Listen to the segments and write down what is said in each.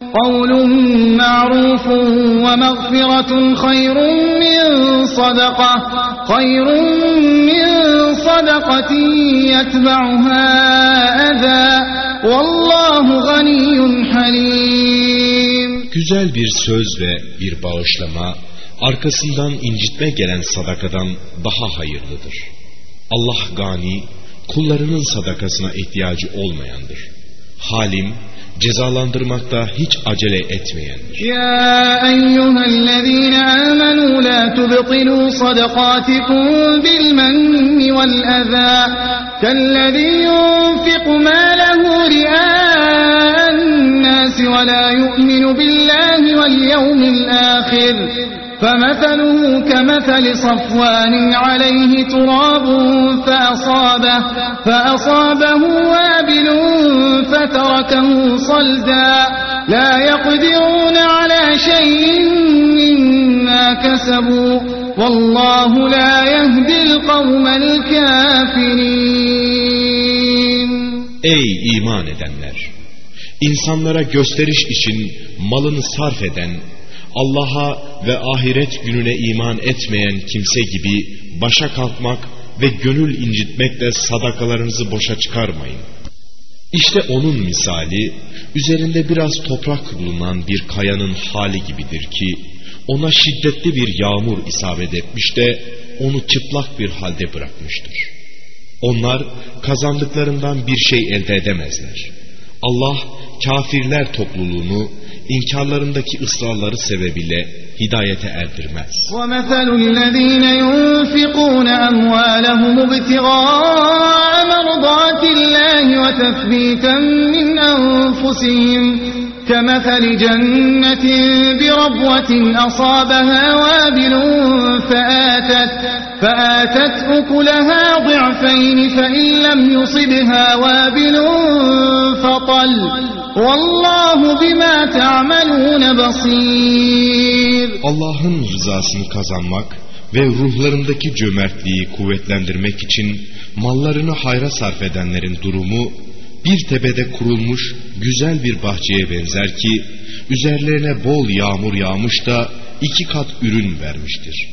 قول معروف ومغفرة خير من صدقة خير من صدقة يتبعها أذى والله غني حليم Güzel bir söz ve bir bağışlama, arkasından incitme gelen sadakadan daha hayırlıdır. Allah gani, kullarının sadakasına ihtiyacı olmayandır. Halim, cezalandırmakta hiç acele etmeyendir. يا أيها الذين آمنوا لا تبطلوا صدقاتكم بالمن والأذى كالذي ينفق ماله رئاء الناس ولا يؤمن بالله واليوم الآخر فمثله كمثل صفوان عليه تراب فأصابه, فأصابه وابل فتركه صلدا لا يقدرون على شيء مما كسبوا والله لا يهدي القوم الكافرين Ey iman edenler! İnsanlara gösteriş için malını sarf eden, Allah'a ve ahiret gününe iman etmeyen kimse gibi başa kalkmak ve gönül incitmekle sadakalarınızı boşa çıkarmayın. İşte onun misali, üzerinde biraz toprak bulunan bir kayanın hali gibidir ki, ona şiddetli bir yağmur isabet etmiş de onu çıplak bir halde bırakmıştır. Onlar kazandıklarından bir şey elde edemezler. Allah kafirler topluluğunu inkarlarındaki ısrarları sebebiyle hidayete erdirmez. ومثل الذين ينفقون أموالهم ابتغاء مرضات الله وتثبيتا من أنفسهم كمثل جنة بربوة أصابها وابل فآتت, فآتت أكلها ضعفين فإن لم يصبها وابل فطل Vallahu bima ta'malun basir. Allah'ın rızasını kazanmak ve ruhlarındaki cömertliği kuvvetlendirmek için mallarını hayra sarf edenlerin durumu bir tepede kurulmuş güzel bir bahçeye benzer ki üzerlerine bol yağmur yağmış da iki kat ürün vermiştir.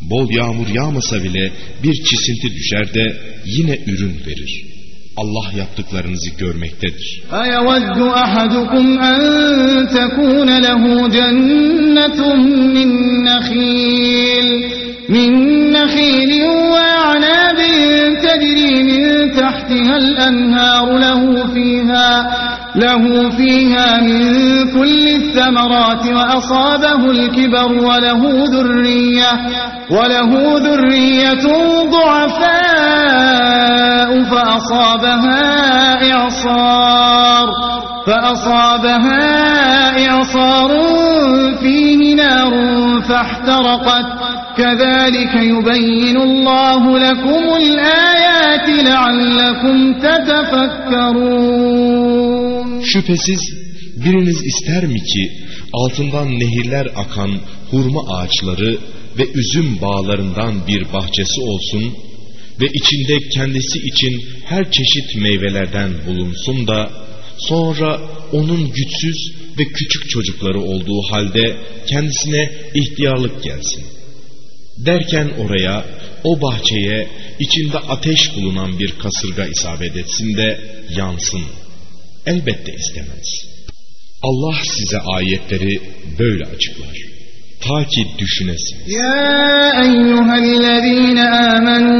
Bol yağmur yağmasa bile bir çisinti düşer de yine ürün verir.'' Allah yaptıklarınızı görmektedir. أيود أحدكم أن تكون له جنة من نخيل من نخيل وأعناب تجري من تحتها الأنهار له فيها له فيها من كل الثمرات وأصابه الكبر وله ذرية وله ذرية ضعفاء فأصابها إعصار فأصابها إعصار فيه نار فاحترقت كذلك يبين الله لكم الآيات لعلكم تتفكرون Şüphesiz biriniz ister mi ki altından nehirler akan hurma ağaçları ve üzüm bağlarından bir bahçesi olsun ve içinde kendisi için her çeşit meyvelerden bulunsun da sonra onun güçsüz ve küçük çocukları olduğu halde kendisine ihtiyarlık gelsin. Derken oraya, o bahçeye içinde ateş bulunan bir kasırga isabet etsin de yansın. Elbette istemez. Allah size ayetleri böyle açıklar. Ta ki düşünesin. Ya eyyühellezine amenu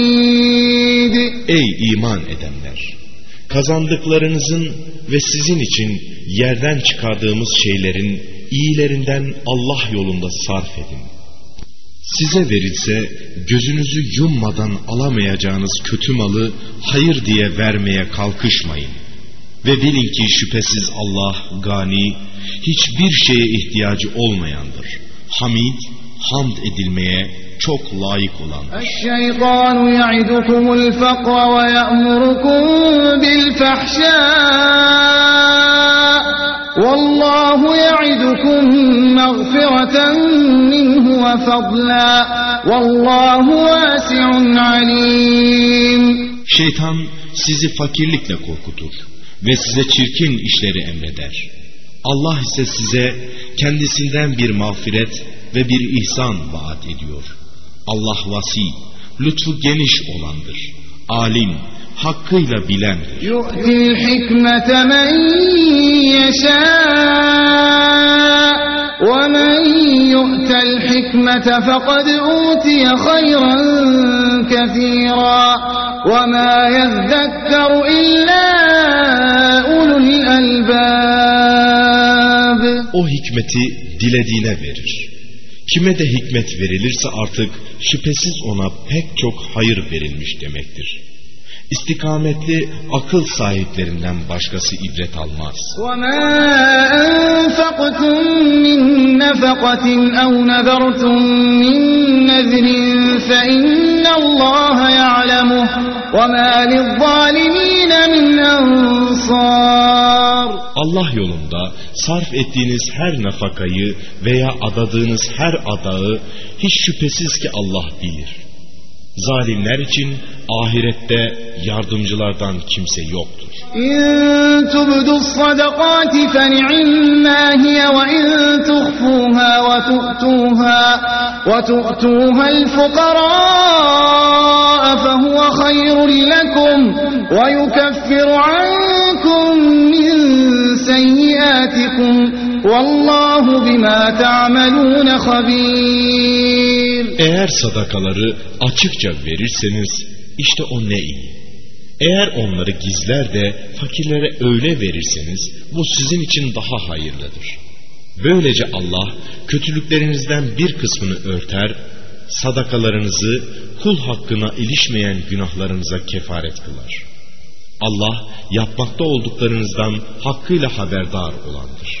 iman edenler! Kazandıklarınızın ve sizin için yerden çıkardığımız şeylerin iyilerinden Allah yolunda sarf edin. Size verilse gözünüzü yummadan alamayacağınız kötü malı hayır diye vermeye kalkışmayın. Ve bilin ki şüphesiz Allah gani, hiçbir şeye ihtiyacı olmayandır. Hamid, hamd edilmeye çok layık olandır. Şeytanu ya'idukumul fakra ve ya'murukum bil fahşâ. Vallahu ya'idukum mağfireten minhu ve fadla. Vallahu vâsi'un alim. Şeytan sizi fakirlikle korkutur ve size çirkin işleri emreder. Allah ise size kendisinden bir mağfiret ve bir ihsan vaat ediyor.'' Allah vasi, lütfu geniş olandır. Alim, hakkıyla bilendir. يؤتي الحكمة من يشاء ومن يؤت الحكمة فقد أوتي خيرا كثيرا وما يذكر إلا أولو الألباب O hikmeti dilediğine verir. Kime de hikmet verilirse artık şüphesiz ona pek çok hayır verilmiş demektir. İstikametli akıl sahiplerinden başkası ibret almaz. وما أنفقتم من نفقة أو نذرتم من نذر فإن الله يعلمه وما للظالمين من أنصار Allah yolunda sarf ettiğiniz her nafakayı veya adadığınız her adağı hiç şüphesiz ki Allah bilir. Zalimler için ahirette yardımcılardan kimse yoktur. إن تبدوا الصدقات فنعما هي وإن تخفوها وتؤتوها وتؤتوها الفقراء فهو خير لكم ويكفر عنكم من سيئاتكم والله بما تعملون خبير Eğer sadakaları açıkça verirseniz işte o ne iyi. Eğer onları gizler de fakirlere öyle verirseniz bu sizin için daha hayırlıdır. Böylece Allah kötülüklerinizden bir kısmını örter, sadakalarınızı kul hakkına ilişmeyen günahlarınıza kefaret kılar. Allah yapmakta olduklarınızdan hakkıyla haberdar olandır.